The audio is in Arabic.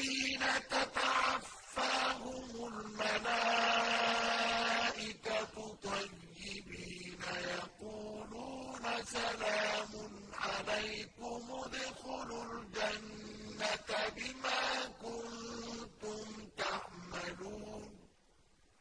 الَّذِينَ تَتَوَفَّاهُمُ الْمَلَائِكَةُ طَيِّبِينَ يَقُولُونَ سَلَامٌ عَلَيْكُمُ ادْخُلُوا